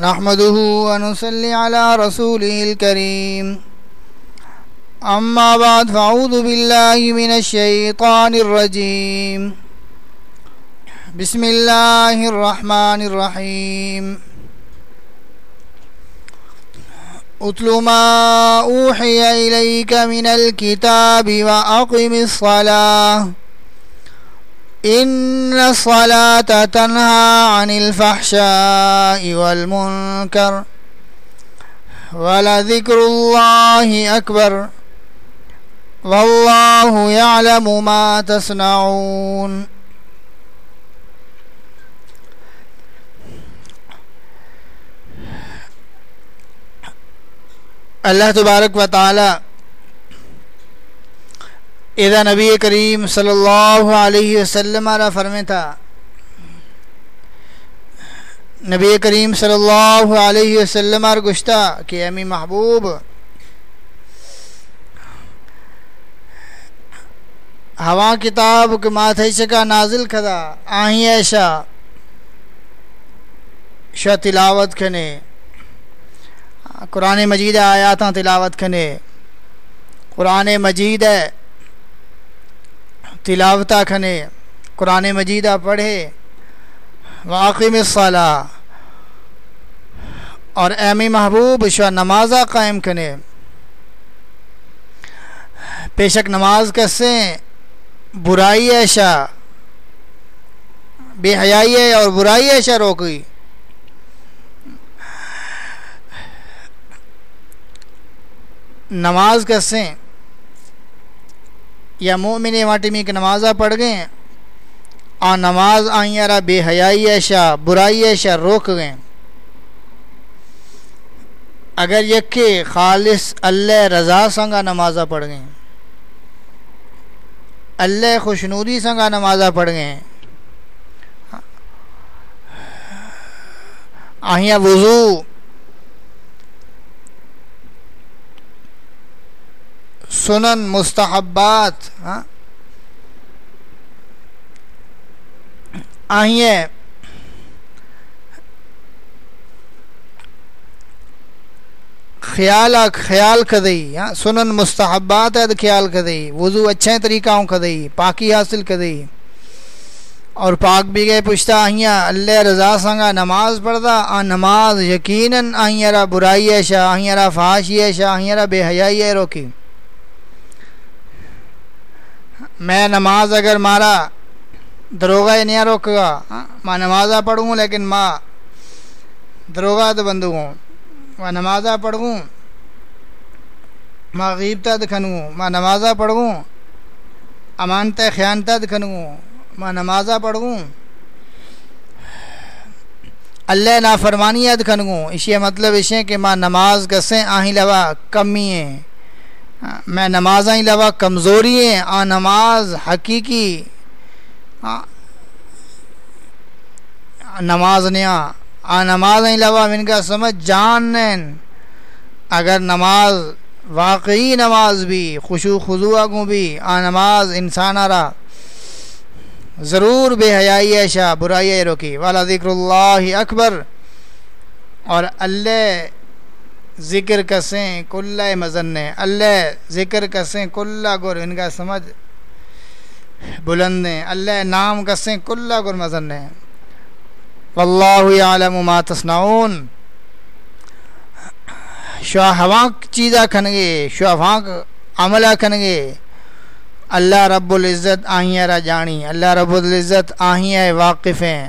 نحمده ونصلي على رسوله الكريم. أما بعد فأعوذ بالله من الشيطان الرجيم. بسم الله الرحمن الرحيم. أتل ما أوحي إليك من الكتاب وأقم الصلاة. إن الصلاة تنهى عن الفحشاء والمنكر ولذكر الله أكبر والله يعلم ما تصنعون. اللہ تبارک و تعالی اذا نبی کریم صلی اللہ علیہ وسلم را فرمے تھا نبی کریم صلی اللہ علیہ وسلم اور گشتہ کہ امی محبوب، ہوا کتاب کے ماتھے شکا نازل کھدا آہیں ایشا، شا تلاوت کھنے، قرآن مجید آیاتاں تلاوت کھنے، قرآن مجید ہے تلاوتا کھنے، قرآن مجیدہ پڑھے، واقم الصلاح اور ایمی محبوب شو نمازہ قائم کھنے۔ پیشک نماز کسیں برائی ایشا بے حیائی ہے اور برائی ایشا روکی نماز کسیں یا مومن واٹی میں کہ نمازہ پڑھ گئے اور نماز آئیں یارا بے حیائی ایشا برائی ایشا روک گئے اگر یکے خالص اللہ رضا سنگا نمازہ پڑھ گئے اللہ خوشنودی سنگا نمازہ پڑھ گئے آہیاں وضو۔ سنن مستحبات ہاں؟ آئیے خیال خیال کدئی ہاں؟ سنن مستحبات ہے خیال کدئی، وضو اچھے طریقہ ہوں کدئی، پاکی حاصل کدئی۔ اور پاک بھی گئے پوچھتا آئیاں اللہ رضا سنگا نماز پڑھتا آ نماز یقیناً آئیاں را برائی ہے شاہ آئیاں را فحاشی ہے شاہ آئیاں را بے حیائی ہے روکی۔ میں نماز اگر مارا دروگا ہی نہیں روک گا۔ ماں نمازہ پڑھوں لیکن ماں دروگا تو بندوں ماں نمازہ پڑھوں، ماں غیبتا دکھنوں۔ ماں نمازہ پڑھوں امانتا خیانتا دکھنوں۔ ماں نمازہ پڑھوں۔ اللہ نافرمانیہ دکھنوں۔ اسی مطلب اسے کہ ماں نماز کسیں آہیں لوا کمی ہیں۔ ہاں، میں نمازیں لوا، کمزوری ہیں، آ نماز حقیقی نماز نیا آ نماز لوا ان کا سمجھ، جان اگر نماز، واقعی نماز بھی، خوشو خضو کو بھی، آ نماز انسان را ضرور بے حیائی ایشا برائی روکی۔ والا ذکر اللہ اکبر۔ اور اللہ ذکر کسیں، کلّہ مزن اللہ ذکر کسیں، کلّہ گر ان کا سمجھ بلند اللہ نام کسیں، کلّہ گر مزن واللہ عالم ما تصنعون۔ شاہ ہواک چیزہ کھنگے شاہ ہواک عملہ کھنگے اللہ رب العزت آہیاں را جانی، اللہ رب العزت آہیاں واقف ہیں۔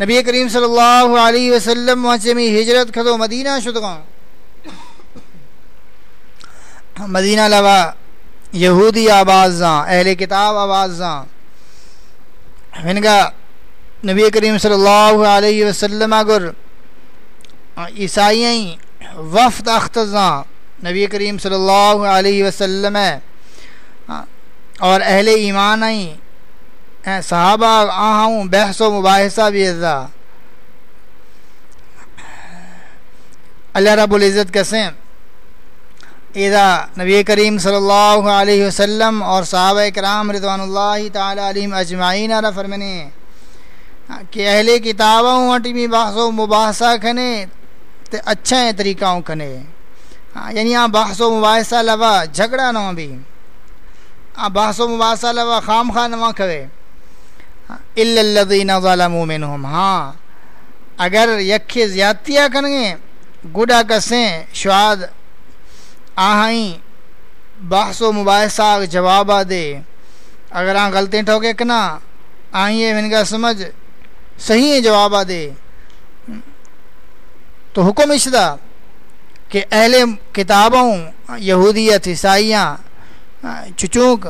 نبی کریم صلی اللہ علیہ وسلم وہاں ہجرت کھدو مدینہ شدگاں مدینہ لوا، یہودی آبازاں اہل کتاب آبازاں ان کا نبی کریم صلی اللہ علیہ وسلم اگر عیسائی وفد اختزاں نبی کریم صلی اللہ علیہ وسلم اور اہل ایمان صحابہ آہوں بحث و مباحثہ بھی ازا اللہ رب العزت کسیں اذا نبی کریم صلی اللہ علیہ وسلم اور صحابہ کرام رضوان اللہ تعالی علیہ اجمعین علیہ فرمنے کہ اہل کتابوں وٹی بھی بحث و مباحثہ کھنے تے اچھا ہے طریقہ کھنے۔ ہاں، یعنی یہاں بحث و مباحثہ لوا جھگڑا نہ بھی۔ بحث و مباحثہ لوا خام خواہ نہ کھوے۔ الا الذین منہم ہاں اگر یکھے زیادتیاں کنگے گڈا کسیں شواد آہیں بحث و مباحثہ جوابہ دے۔ اگر آن غلطیں ٹھوکے کنا آئیں ان کا سمجھ صحیح جوابہ دے۔ تو حکم اشدہ کہ اہل کتابوں، یہودیت، عیسائیاں چچوک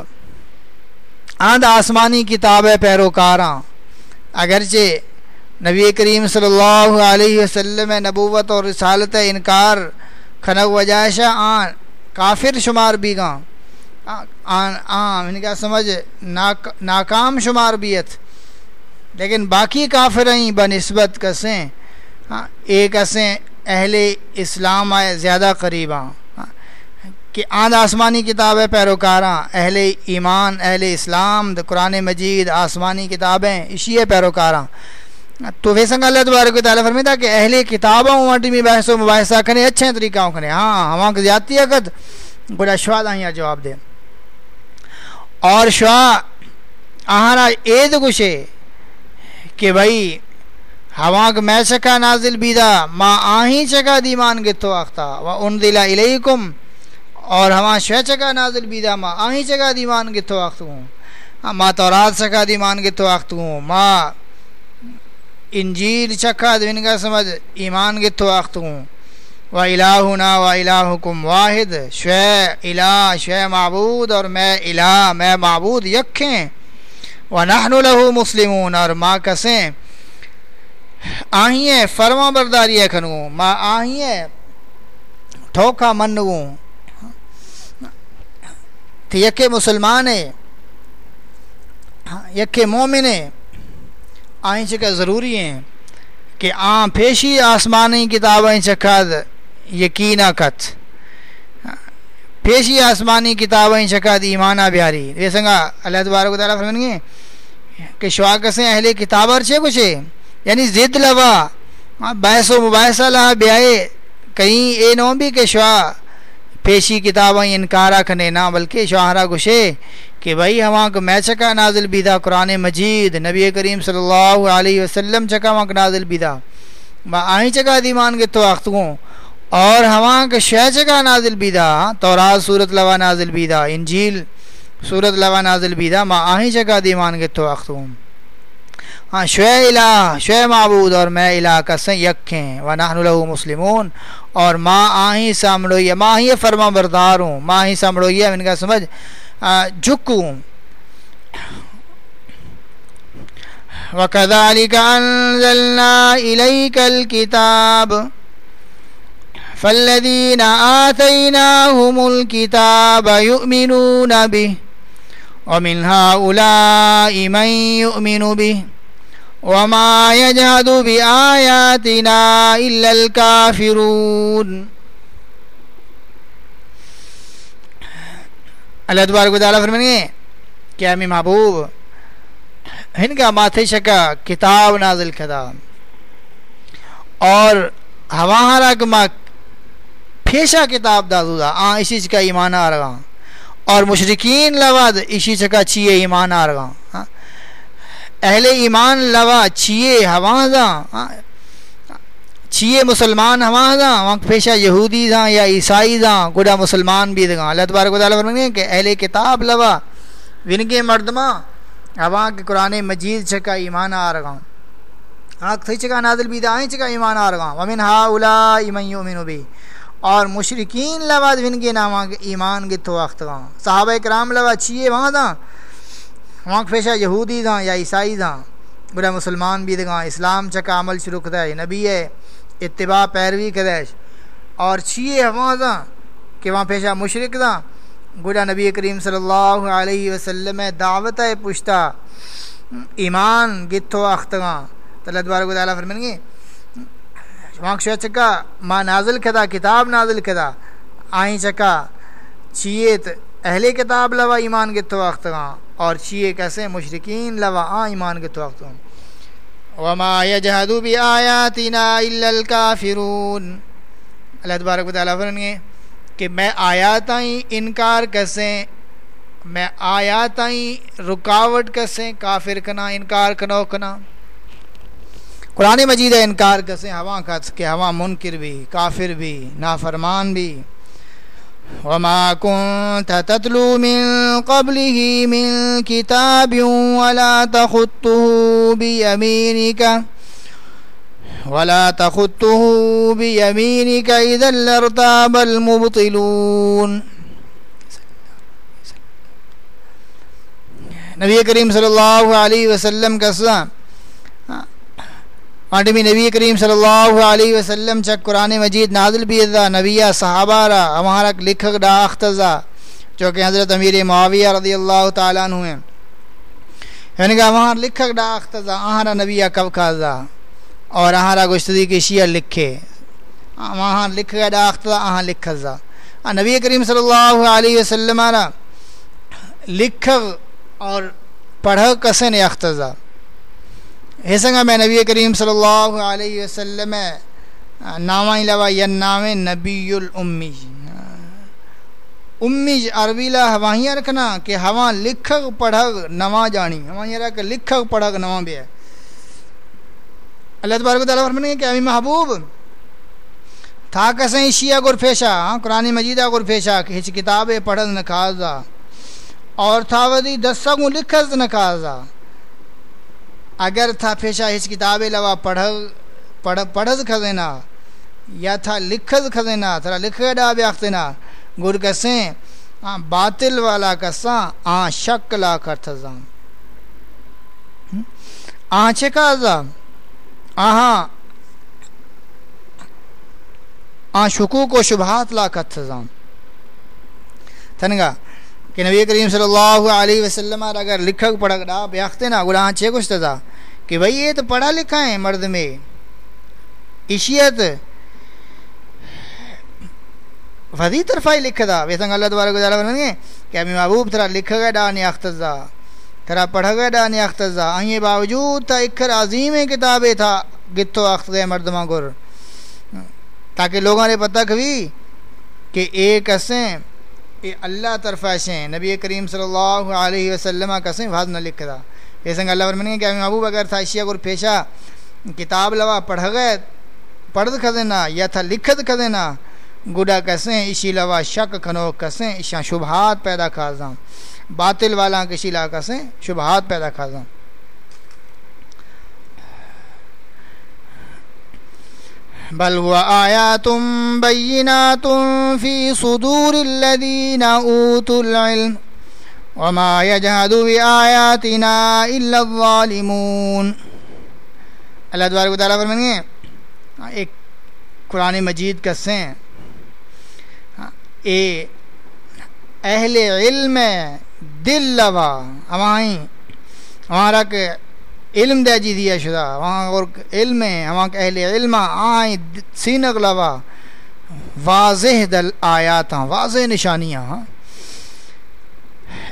آند آسمانی کتاب پیروکاراں۔ اگرچہ نبی کریم صلی اللہ علیہ وسلم نبوت اور رسالت انکار کھنک وجائشہ آن کافر شمار بھی گاں آن آن یعنی ان کا سمجھ ناکام شمار بیت۔ لیکن باقی کافر ہیں بنسبت کسیں ہاں، ایک اسیں اہل اسلام آئے زیادہ قریب ہاں کہ آند آسمانی کتابیں پیروکاراں، اہل ایمان، اہل اسلام قرآن مجید، آسمانی کتابیں، اسی ہے پیروکاراں۔ تو ویسنگ اللہ تبارک و تعالیٰ فرمیتا کہ اہل کتابوں واٹی میں بحث و مباحثہ کرنے، اچھے طریقہ کرنے۔ ہاں ہماں کی زیادتی اقد بڑا شواہ آئیں جواب دے۔ اور شواہ آہارا اید گوشے کہ بھائی ہواں کا میں چکا نازل بیدا ما آہیں چکا دیمان گتو آختا و اندلا الیکم اور ہواں شہ چکا نازل بیدا ما آہیں چکا دیمان گتو آختو ہوں۔ ہاں، ما تورات چکا دیمان گتو آختو ہوں۔ ما انجیل چکا دین کا سمجھ ایمان گتو آختو ہوں۔ و الہنا و الہکم واحد شہ الہ شہ معبود اور میں الہ، میں معبود یکھیں۔ و نحن له مسلمون اور ما کسیں۔ آہیں فرما برداری ہے کھنگوں ما آہیں ٹھوکا منگوں تو یکے مسلمان ہے یکے مومن ہے آہیں چکا ضروری ہیں کہ آن پیشی آسمانی کتابیں چکھاد یقینا کت۔ پیشی آسمانی کتابیں چکھاد ایمانہ بیاری۔ یہ سنگا اللہ تبارک و تعالیٰ فرمانگے کہ شواکسیں اہل کتاب ارچے کچھے یعنی زد لوا، بحث و مباحثہ لہا بیائے۔ کہیں اے نو بھی کہ شوا پیشی کتابیں انکارا کھنے نہ، بلکہ شواہرہ گشے کہ بھائی ہماں کو میں چکا نازل بیدہ قرآن مجید، نبی کریم صلی اللہ علیہ وسلم چکا وہاں نازل بیدہ۔ با آئیں چکا دیمان کے تو اختگوں اور ہماں کا شہ چکا نازل بیدہ، تورات صورت لوا نازل بیدہ، انجیل صورت لوا نازل بیدہ۔ ما آہیں چکا دیمان کے تو اختگوں ہاں شع الہ شع معبود اور میں الہ کا سن یکھیں و نحن له مسلمون۔ اور ماں آہیں سامڑوئی ماں ہی فرما بردار ہوں۔ ماں ہی سامڑوئی ان کا سمجھ۔ جھکوں۔ وَكَذَلِكَ أَنزَلْنَا إِلَيْكَ الْكِتَابِ۔ فَالَّذِينَ آتَيْنَاهُمُ الْكِتَابَ يُؤْمِنُونَ بِهِ۔ وَمِنْ هَؤُلَاءِ مَنْ يُؤْمِنُ بِهِ۔ وما يجهد بآياتنا إلا الكافرون. اللہ تبارک و تعالیٰ فرمائیں کہ ہمیں محبوب، ہن کا ماتھے شکا کتاب نازل کھدا اور ہوا ہارا کما پھیشا کتاب دادو دا آن اسی چکا ایمان آ رہا۔ اور مشرقین لواد اسی چکا چیئے ایمان آ رہا۔ ہاں اہل ایمان لوا چھیے ہوا چھیے مسلمان ہوا وہاں پیشہ یہودی دا یا عیسائی دا گڑا مسلمان بھی دگا اللہ تبارک و تعالیٰ فرمائیں کہ اہل کتاب لوا، ونگے مردمہ ہوا کے قرآن مجید چکا ایمان آ رہا آنکھ تھی چکا، نازل بھی دا آئیں چکا ایمان آ رہا ومن ہا اولا ایمن یومن بھی اور مشرقین لوا، ونگے ناما ایمان گتھو وقت گا صحابہ کرام لوا چھیے وہاں دا وہاں پیشہ یہودی داں یا عیسائی داں برا مسلمان بھی دگاں اسلام چکا عمل شروع کتا ہے نبی ہے، اتباع پیروی کدیش اور چیئے ہوا کہ وہاں پیشہ مشرق دا گوڑا نبی کریم صلی اللہ علیہ وسلم دعوت پشتا۔ ایمان گتھو اختگاں تلہ دوبارہ کو تعالیٰ فرمین گے وہاں شو چکا، ماں نازل کدا کتاب نازل کدا آئیں چکا۔ چیت اہل کتاب لوا ایمان گتھو اختگاں اور چیئے کیسے مشرقین لوا آ ایمان گتھو اختگاں وما يجهد بآياتنا الا الكافرون۔ اللہ تبارک و تعالیٰ فرمین گے کہ میں آیات انکار کسیں، میں آیات رکاوٹ کسیں، کافر کنا، انکار کنو کنا۔ قرآن مجید ہے انکار کسیں، ہوا کس کہ ہوا منکر بھی، کافر بھی، نافرمان بھی۔ وما كنت تتلو من قبله من كتاب ولا تخطه بيمينك ولا تخطه بيمينك إذا لارتاب المبطلون. نبی کریم صلی اللہ علیہ وسلم کا سلام آٹمی نبی کریم صلی اللہ علیہ وسلم چک قرآن مجید نازل بیدہ نبیہ، صحابہ را، ہمارا لکھک ڈا اختزا، جو کہ حضرت امیر معاویہ رضی اللہ تعالیٰ عنہ ہیں۔ یعنی کہ وہاں لکھک ڈا اختزا، آہارا نبیہ کب کھازا اور آہارا گشتدی کی شیعہ لکھے۔ وہاں لکھ گیا ڈاختہ آہاں لکھ نبی کریم صلی اللہ علیہ وسلم آرہ لکھ اور پڑھ کسے نے اختزا؟ حسنگا میں نبی کریم صلی اللہ علیہ وسلم نامہ علاوہ یا نام نبی الامی امی جی عربی لا ہواہیاں رکھنا کہ ہواں لکھ پڑھ نواں جانی۔ ہواہیاں رکھ لکھ پڑھ نواں بھی ہے اللہ تبارک و تعالیٰ فرمانے کہ امی محبوب، تھا کسیں شیعہ گرفیشا قرآن مجیدہ گر پیشا کہ ہچ کتابیں پڑھز نکازا اور تھا ودی دسا گو لکھز نکازا اگر تھا پیشا ہچ کتابیں لوا پڑھ پڑھ، پڑھز کھزینا، یا تھا لکھز کھزینا تھا لکھ ڈا بیاختینا گر کسیں باطل والا کساں آن شک لا کر تھزاں۔ آن چکازا آہاں آ شکوک و شبہات لا کت سزام تھنگا کہ نبی کریم صلی اللہ علیہ وسلم اگر لکھک پڑھا گا بیاختے نا گڑا چھے کچھ تھا۔ کہ بھئی یہ تو پڑھا لکھا ہے مرد میں۔ عشیت فضی طرفائی لکھ دا ویسنگ اللہ دوبارہ کو جالا بننے کہ امی محبوب ترا لکھ گا ڈانی اختزا ترا پڑھ گئے ڈانی اختزا آئیں باوجود تا اکھر عظیم کتابیں تھا، گتو اخت گئے مردمہ گر تاکہ لوگوں نے پتہ کبھی کہ ایک اسیں کہ اللہ طرف ایسیں نبی کریم صلی اللہ علیہ وسلم کسیں بھاد نہ لکھ دا۔ یہ سنگ اللہ فرمانی کہ محبوب اگر تھا اشیاء گر پیشا کتاب لوا، پڑھ گئے، پڑھ کھدینا یا تھا لکھت کھدینا گڈا کسیں اسی لوا شک کھنو کسیں اشاں شبہات پیدا کھازاں باطل والا کسی لا کسیں شبہات پیدا کھازاں بل هو آیات بینات فی صدور الذین اوتوا العلم وما يجهد بآیاتنا الا الظالمون۔ اللہ دوبارہ کو تعالیٰ فرمائیں گے ہاں، ایک قرآن مجید کا سین۔ ہاں، اے اہل علم، دل لوا ہمائیں ہمارا کہ علم دے جی دیا شدہ۔ وہاں اور علم ہے، وہاں کہ اہل علم آئیں، سینک لوا۔ واضح دل آیات ہاں واضح نشانیاں ہاں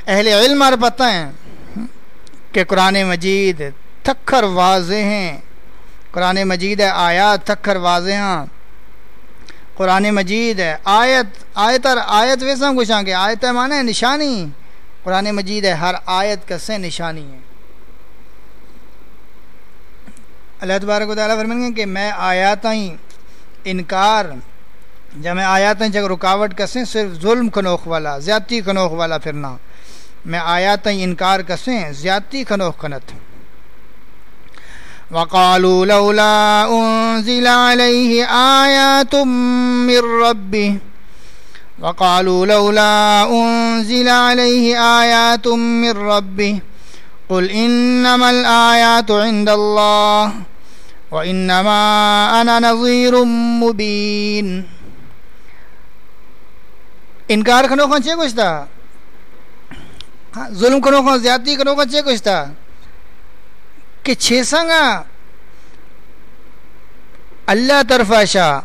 اہل علم اور پتہ ہیں کہ قرآن مجید تھکر واضح ہیں۔ قرآن مجید ہے، آیات تھکر واضح ہاں قرآن مجید ہے، آیت آیت اور آیت ویسا کچھ آگے آیت ہے مانے نشانی۔ قرآن مجید ہے، ہر آیت کسے نشانی ہے۔ اللہ تبارک و تعالیٰ فرمائیں گے کہ میں آیا آیات انکار جب میں آیا آیات جب رکاوٹ کسیں، صرف ظلم کنوخ والا، زیادتی کنوخ والا پھرنا میں آیا آیات انکار کسیں، زیادتی کنوخ کنت۔ وقالوا لولا انزل عليه آيات من ربه وقالوا لولا انزل عليه آيات من ربه قل انما الآيات عند الله وَإِنَّمَا أَنَا نَظِيرٌ مُبِينٌ۔ انکار کنو خان چے کچھ تھا ظلم کنو خان زیادتی کنو خان چے کچھ تھا کہ چھ سنگا اللہ طرف آشا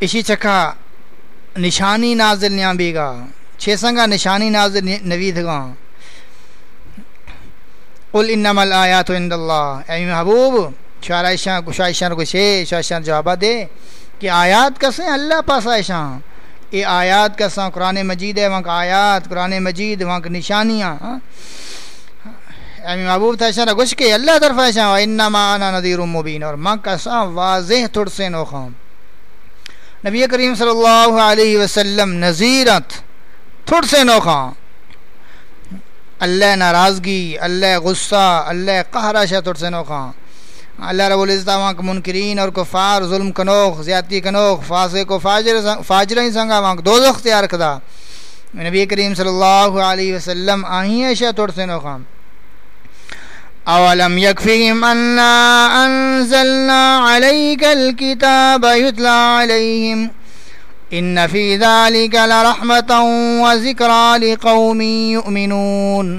اسی چکا نشانی نازل نیاں بیگا۔ چھ سنگا نشانی نازل نوید گا قل انما الآیات عند اللہ اے محبوب شارائشاں کشائشاں کشے شائشاں جوابہ دے کہ آیات کسیں اللہ پاس آئشاں اے آیات کساں؟ قرآن مجید ہے وہاں کا آیات، قرآن مجید وہاں کی نشانیاں ہاں۔ اے محبوب، تھا شاہ گش کے، اللہ طرف آئشاں انما انا نذیر مبین اور ماں کساں؟ واضح تھوڑ سے نوخاں نبی کریم صلی اللہ علیہ وسلم نذیرت تھوڑ سے نوخاں اللہ ناراضگی، اللہ غصہ، اللہ قہرہ شاہ سے نوخاں۔ اللہ رب العزت وہاں کے منکرین اور کفار، ظلم کنوخ، زیادتی کنوخ فاسے کو فاجر فاجر ہی سنگا وہاں دو اختیار کدا۔ نبی کریم صلی اللہ علیہ وسلم آہی ہے شاہ سے نوخاں۔ اولم یکفیم انا انزلنا علیک الكتاب یتلا علیہم۔ ان فی ذالک لرحمتا و ذکرا لقوم یؤمنون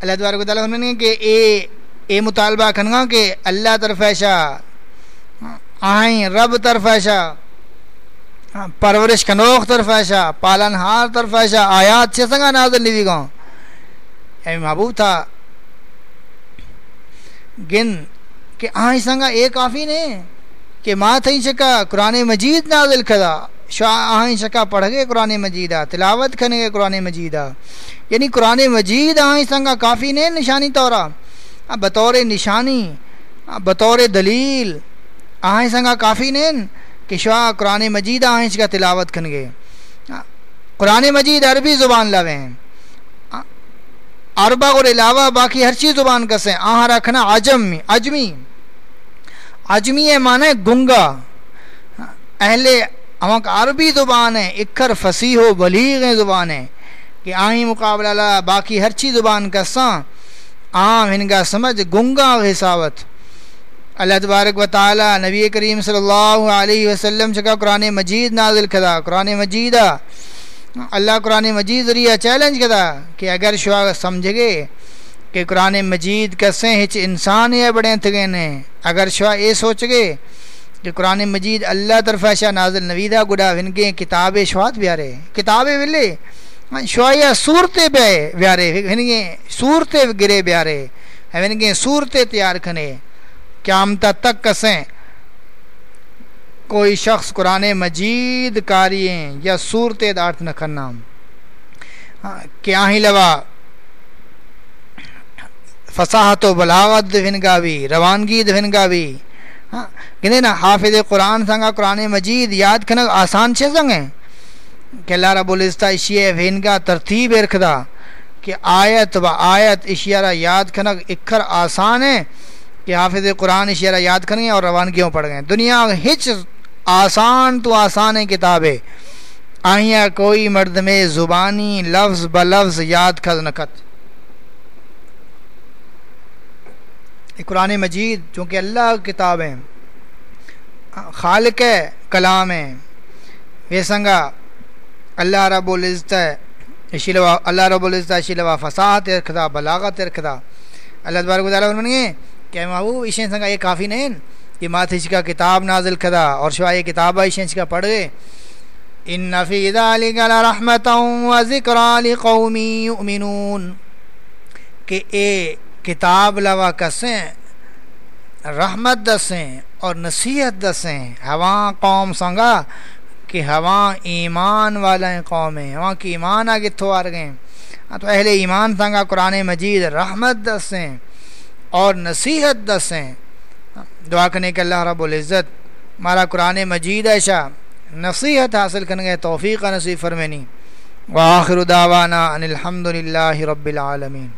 اللہ تبارک و تعالیٰ فرمانے کہ اے اے مطالبہ کھنگا کہ اللہ طرف ایشا آئیں، رب طرف ایشا پرورش کنوخ طرف ایشا پالن ہار طرف ایشا آیات چھے سنگا نازل لیوی گاؤں اے محبوب تھا، گن کہ آئیں سنگا، اے کافی نہیں کہ ماں تھیں شکا قرآن مجید نازل کھدا شاہ آہیں شکا پڑھ گئے قرآن مجیدہ، تلاوت کھنے گئے قرآن مجیدہ۔ یعنی قرآن مجید آہیں سنگا کافی نہیں نشانی طورا۔ بطور نشانی بطور دلیل آہیں سنگا کافی نہیں کہ شاہ قرآن مجید آہیں شکا تلاوت کھن گئے قرآن مجید عربی زبان لوے۔ ہیں عربہ اور علاوہ باقی ہر چیز زبان کسیں آہاں رکھنا عجم عجمی۔ اجمی معنی گنگا۔ اہل امک عربی زبان ہے، اکھر فصیح و بلیغ زبان ہے۔ کہ آہیں مقابلہ باقی ہر چیز زبان کا ساں۔ عام ہنگا سمجھ گنگا حسابت اللہ تبارک و تعالی نبی کریم صلی اللہ علیہ وسلم چکا قرآن مجید نازل کھدا قرآن مجید، اللہ قرآن مجید ذریعہ چیلنج کھدا کہ اگر شعا سمجھ گئے کہ قرآن مجید کسے ہچ انسان یہ بڑے تھگے نے؟ اگر شوا اے سوچ گے کہ قرآن مجید اللہ طرف شاہ نازل نویدہ گڑا ونگے کتاب شوات بیارے۔ کتاب ویلے؟ شوایا صورتیں بے بیارے، ونگے صورتیں گرے بیارے۔ ونگے صورتیں تیار کھنے۔ قیامتہ تک کسیں کوئی شخص قرآن مجید کارییں یا صورتیں دارت نہ کرنا ہاں، کیا ہی لوا؟ فصاحت و بلاغت دفنگا بھی روانگی دفنگا بھی ہاں کہتے نا، حافظ قرآن سنگا قرآن مجید یاد کنگ آسان چھے سنگیں کہ اللہ رب العزتہ اشیاء فینگا ترتیب ارکھدا کہ آیت و آیت اشیاء یاد کنگ اکھر آسان ہے کہ حافظ قرآن اشیاء یاد کنگیں اور روانگیوں پڑھ گئے۔ دنیا ہچ آسان تو آسان ہے۔ کتابیں آئیاں کوئی مرد میں زبانی لفظ بلفظ یاد کھز نکت قرآن مجید چونکہ اللہ کتاب ہے، خالق ہے کلام ہے۔ یہ سنگا اللہ رب العزت ہے اشیلوا اللہ رب العزت اشیلوا فساد رکھدا بلاغت رکھدا اللہ تبارک و تعالیٰ فرمائیں کہ محبوب اشین سنگا یہ کافی نہیں۔ کہ ماتھش کا کتاب نازل کھدا اور شوا یہ کتاب اشین کا پڑھ گئے۔ ان فی ذالک لرحمتا و ذکرا لقوم یؤمنون۔ کہ اے کتاب لوا کسیں، رحمت دسیں اور نصیحت دسیں۔ ہواں قوم سنگا کہ ہواں ایمان والا قوم ہیں ہواں کی ایمان آگے تھو آر گئے ہاں تو اہل ایمان سنگا قرآن مجید رحمت دسیں اور نصیحت دسیں۔ دعا کرنے کے اللہ رب العزت مارا قرآن مجید ایشا نصیحت حاصل کرنے گئے توفیق نصیب فرمینی۔ وآخر دعوانا ان الحمد للہ رب العالمین۔